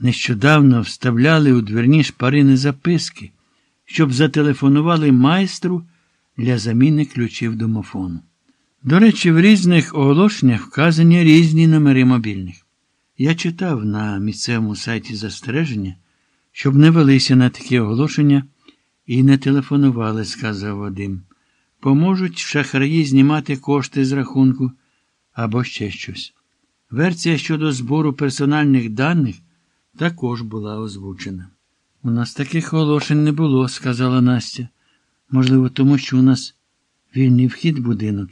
нещодавно вставляли у дверні шпарини записки, щоб зателефонували майстру для заміни ключів домофону. До речі, в різних оголошеннях вказані різні номери мобільних. Я читав на місцевому сайті застереження, щоб не велися на такі оголошення і не телефонували, сказав Вадим. Поможуть шахраї знімати кошти з рахунку або ще щось. Версія щодо збору персональних даних також була озвучена. У нас таких оголошень не було, сказала Настя. Можливо, тому що у нас вільний вхід в будинок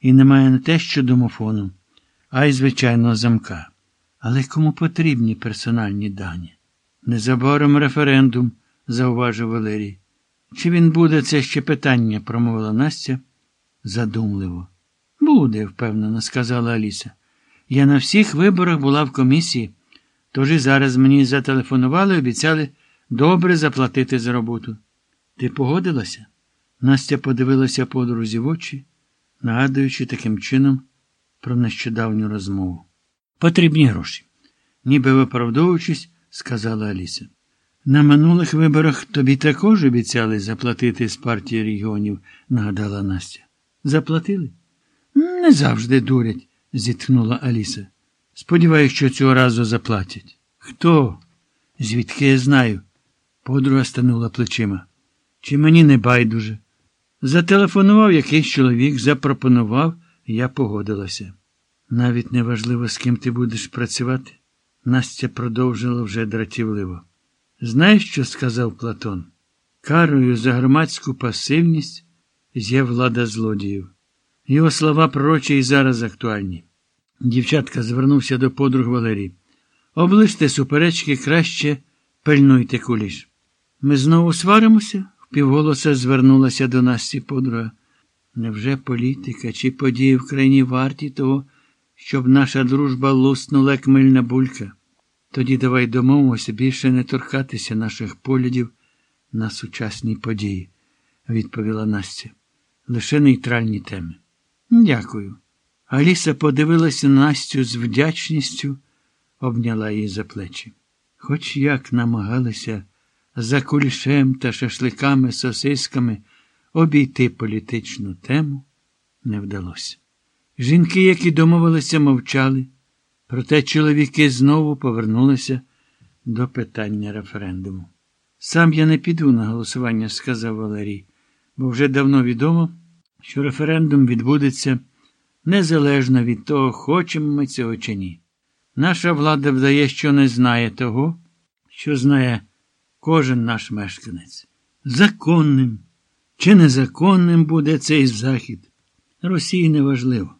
і немає не те, що домофону, а й звичайного замка. Але кому потрібні персональні дані? Незабаром референдум, зауважив Валерій. Чи він буде це ще питання? промовила Настя задумливо. Буде, впевнено, сказала Аліса. Я на всіх виборах була в комісії, тож і зараз мені зателефонували і обіцяли добре заплатити за роботу. Ти погодилася? Настя подивилася подрузі в очі, нагадуючи таким чином про нещодавню розмову. Потрібні гроші. Ніби виправдовуючись, сказала Аліса. На минулих виборах тобі також обіцяли заплатити з партії регіонів, нагадала Настя. Заплатили? Не завжди дурять, зітхнула Аліса. Сподіваюсь, що цього разу заплатять. Хто? Звідки я знаю? Подруга станула плечима. Чи мені не байдуже? Зателефонував якийсь чоловік, запропонував, я погодилася. Навіть неважливо, з ким ти будеш працювати. Настя продовжила вже дратівливо. Знаєш, що сказав Платон? Карою за громадську пасивність є влада злодіїв. Його слова пророчі і зараз актуальні. Дівчатка звернувся до подруг Валерій. Оближте суперечки, краще пильнуйте куліш. Ми знову сваримося? впівголоса звернулася до Насті подруга. Невже політика чи події в країні варті того, щоб наша дружба луснула, як мильна булька? Тоді давай домовимося більше не торкатися наших поглядів на сучасні події, відповіла Настя. Лише нейтральні теми. Дякую. Аліса подивилася на Настю з вдячністю, обняла її за плечі. Хоч як намагалися за кулішем та шашликами, сосисками обійти політичну тему, не вдалося. Жінки, які домовилися, мовчали, проте чоловіки знову повернулися до питання референдуму. Сам я не піду на голосування, сказав Валерій, бо вже давно відомо, що референдум відбудеться незалежно від того, хочемо ми цього чи ні. Наша влада вдає, що не знає того, що знає кожен наш мешканець. Законним чи незаконним буде цей захід. Росії неважливо.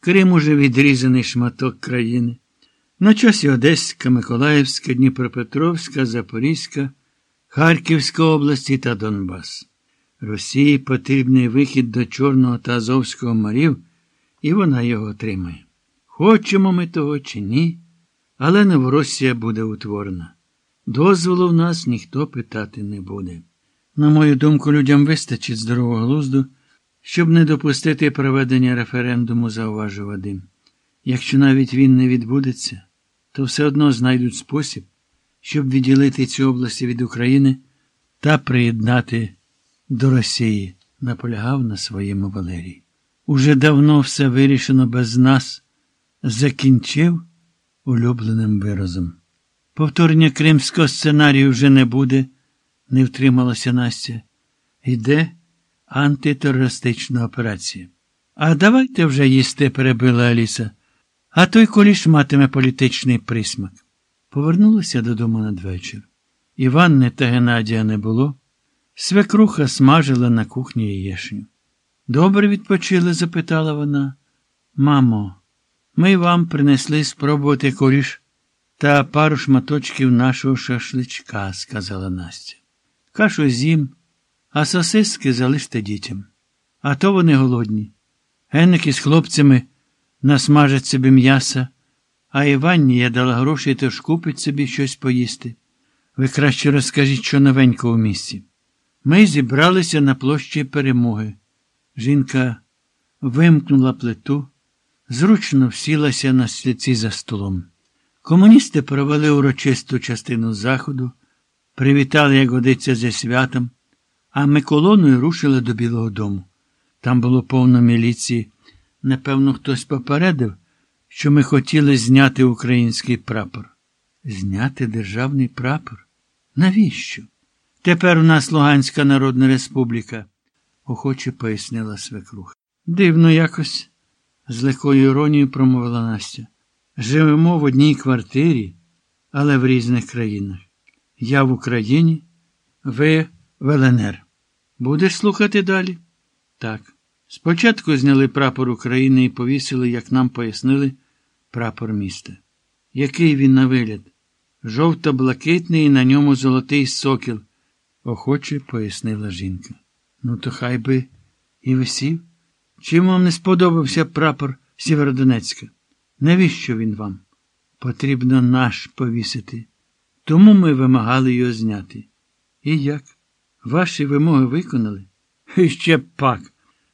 Крим уже відрізаний шматок країни. На часі Одеська, Миколаївська, Дніпропетровська, Запорізька, Харківська області та Донбас. Росії потрібний вихід до Чорного та Азовського морів, і вона його отримає. Хочемо ми того чи ні, але Новоросія буде утворена. Дозволу в нас ніхто питати не буде. На мою думку, людям вистачить здорового глузду, щоб не допустити проведення референдуму, зауважив Вадим. Якщо навіть він не відбудеться, то все одно знайдуть спосіб, щоб відділити цю область від України та приєднати до Росії, наполягав на своєму Валерії. Уже давно все вирішено без нас, закінчив улюбленим виразом. Повторення кримського сценарію вже не буде, не втрималася Настя. Йде антитерористична операція. А давайте вже їсти, перебила Аліса, а той коліш матиме політичний присмак. Повернулася додому надвечір. Іванни та Геннадія не було. Свекруха смажила на кухні яєшню. Добре відпочили? запитала вона. Мамо, ми вам принесли спробувати коріш та пару шматочків нашого шашличка, сказала Настя. Кашу з'їм, а сосиски залиште дітям. А то вони голодні. Генники з хлопцями насмажать собі м'яса, а Іванні я дала гроші, тож купить собі щось поїсти. Ви краще розкажіть, що новенько у місті. Ми зібралися на площі перемоги. Жінка вимкнула плиту, зручно всілася на стільці за столом. Комуністи провели урочисту частину заходу, привітали, як годиться, зі святом, а ми колоною рушили до Білого дому. Там було повно міліції. Напевно, хтось попередив, що ми хотіли зняти український прапор. Зняти державний прапор? Навіщо? Тепер у нас Луганська Народна Республіка, охоче пояснила свекруха. Дивно якось, з легкою іронією промовила Настя. Живемо в одній квартирі, але в різних країнах. Я в Україні, ви в ЛНР. Будеш слухати далі? Так. Спочатку зняли прапор України і повісили, як нам пояснили, прапор міста. Який він на вигляд? Жовто-блакитний і на ньому золотий сокіл, охоче пояснила жінка. Ну, то хай би і висів. Чим вам не сподобався прапор Сєвєродонецька? Навіщо він вам? Потрібно наш повісити. Тому ми вимагали його зняти. І як? Ваші вимоги виконали? І ще пак.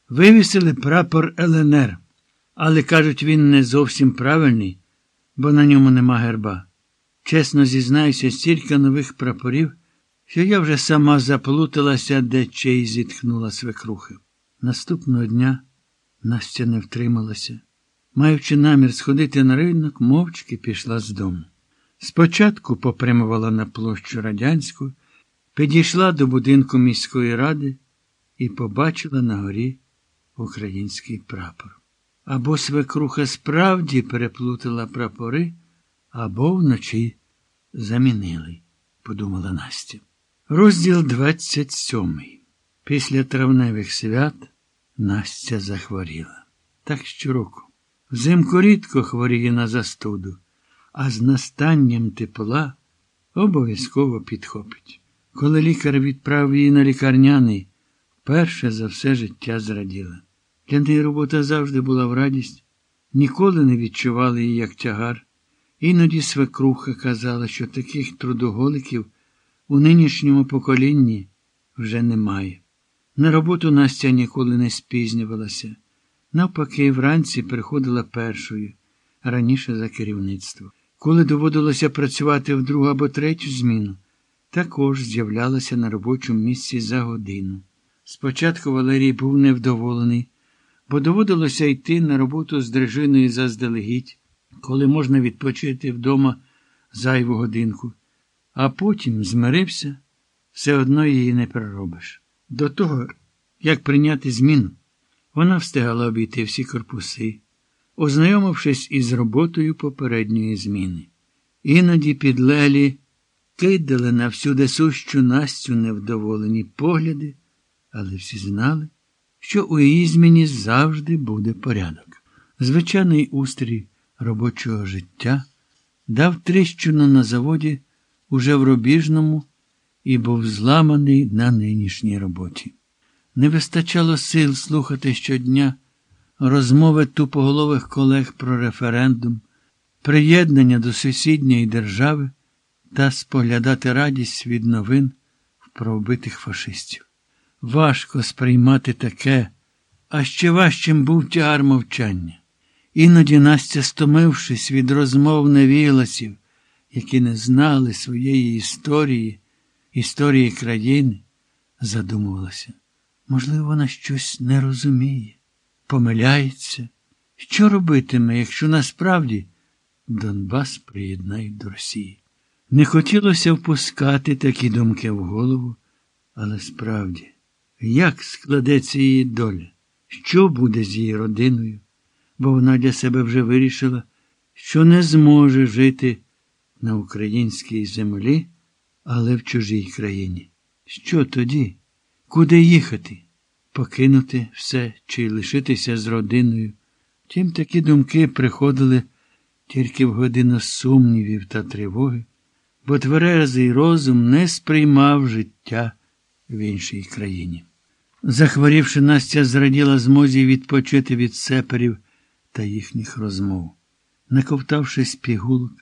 Вивісили прапор ЛНР, але кажуть, він не зовсім правильний, бо на ньому нема герба. Чесно зізнаюся, стільки нових прапорів, що я вже сама заплуталася, де чей зітхнула свекрухи. Наступного дня Настя не втрималася. Маючи намір сходити на ринок, мовчки пішла з дому. Спочатку попрямувала на площу радянську, підійшла до будинку міської ради і побачила на горі український прапор. Або свекруха справді переплутала прапори, або вночі замінили, подумала Настя. Розділ 27. Після травневих свят Настя захворіла. Так щороку. Взимку рідко хворіє на застуду, а з настанням тепла обов'язково підхопить. Коли лікар відправив її на лікарняний, перше за все життя зраділа. Для неї робота завжди була в радість, ніколи не відчували її як тягар. Іноді свекруха казала, що таких трудоголиків у нинішньому поколінні вже немає. На роботу Настя ніколи не спізнювалася. Навпаки, вранці приходила першою, раніше за керівництво. Коли доводилося працювати в другу або третю зміну, також з'являлася на робочому місці за годину. Спочатку Валерій був невдоволений, бо доводилося йти на роботу з дружиною заздалегідь, коли можна відпочити вдома зайву годинку, а потім змирився, все одно її не переробиш. До того, як прийняти зміну, вона встигала обійти всі корпуси, ознайомившись із роботою попередньої зміни. Іноді підлелі кидали на всюди сущу Настю невдоволені погляди, але всі знали, що у її зміні завжди буде порядок. Звичайний устрій робочого життя дав тріщину на заводі уже в Робіжному і був зламаний на нинішній роботі. Не вистачало сил слухати щодня розмови тупоголових колег про референдум, приєднання до сусідньої держави та споглядати радість від новин про вбитих фашистів. Важко сприймати таке, а ще важчим був тягар мовчання. Іноді Настя, стомившись від розмов невіласів, які не знали своєї історії, історії країни, задумувалася. Можливо, вона щось не розуміє, помиляється. Що робитиме, якщо насправді Донбас приєднають до Росії? Не хотілося впускати такі думки в голову, але справді, як складеться її доля? Що буде з її родиною? Бо вона для себе вже вирішила, що не зможе жити на українській землі, але в чужій країні. Що тоді? Куди їхати? Покинути все чи лишитися з родиною? Тім такі думки приходили тільки в годину сумнівів та тривоги, бо тверезий розум не сприймав життя в іншій країні. Захворівши, Настя зраділа змозі відпочити від сеперів та їхніх розмов. Наковтавшись пігулок,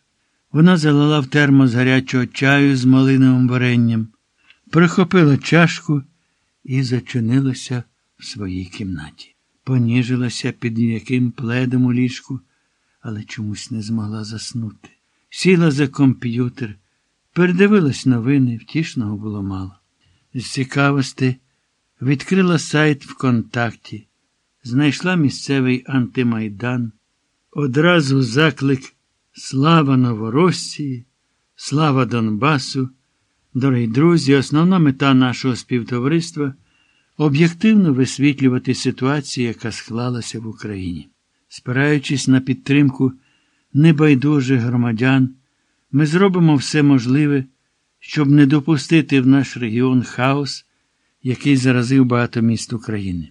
вона залила в термос гарячого чаю з малиновим варенням, прихопила чашку і зачинилася в своїй кімнаті. Поніжилася під яким пледом у ліжку, але чомусь не змогла заснути. сіла за комп'ютер, передивилась новини, втішного було мало. З цікавості відкрила сайт ВКонтакті, знайшла місцевий антимайдан, одразу заклик Слава Новоросії, слава Донбасу. Дорогі друзі, основна мета нашого співтовариства об'єктивно висвітлювати ситуацію, яка склалася в Україні. Спираючись на підтримку небайдужих громадян, ми зробимо все можливе, щоб не допустити в наш регіон хаос, який заразив багато міст України.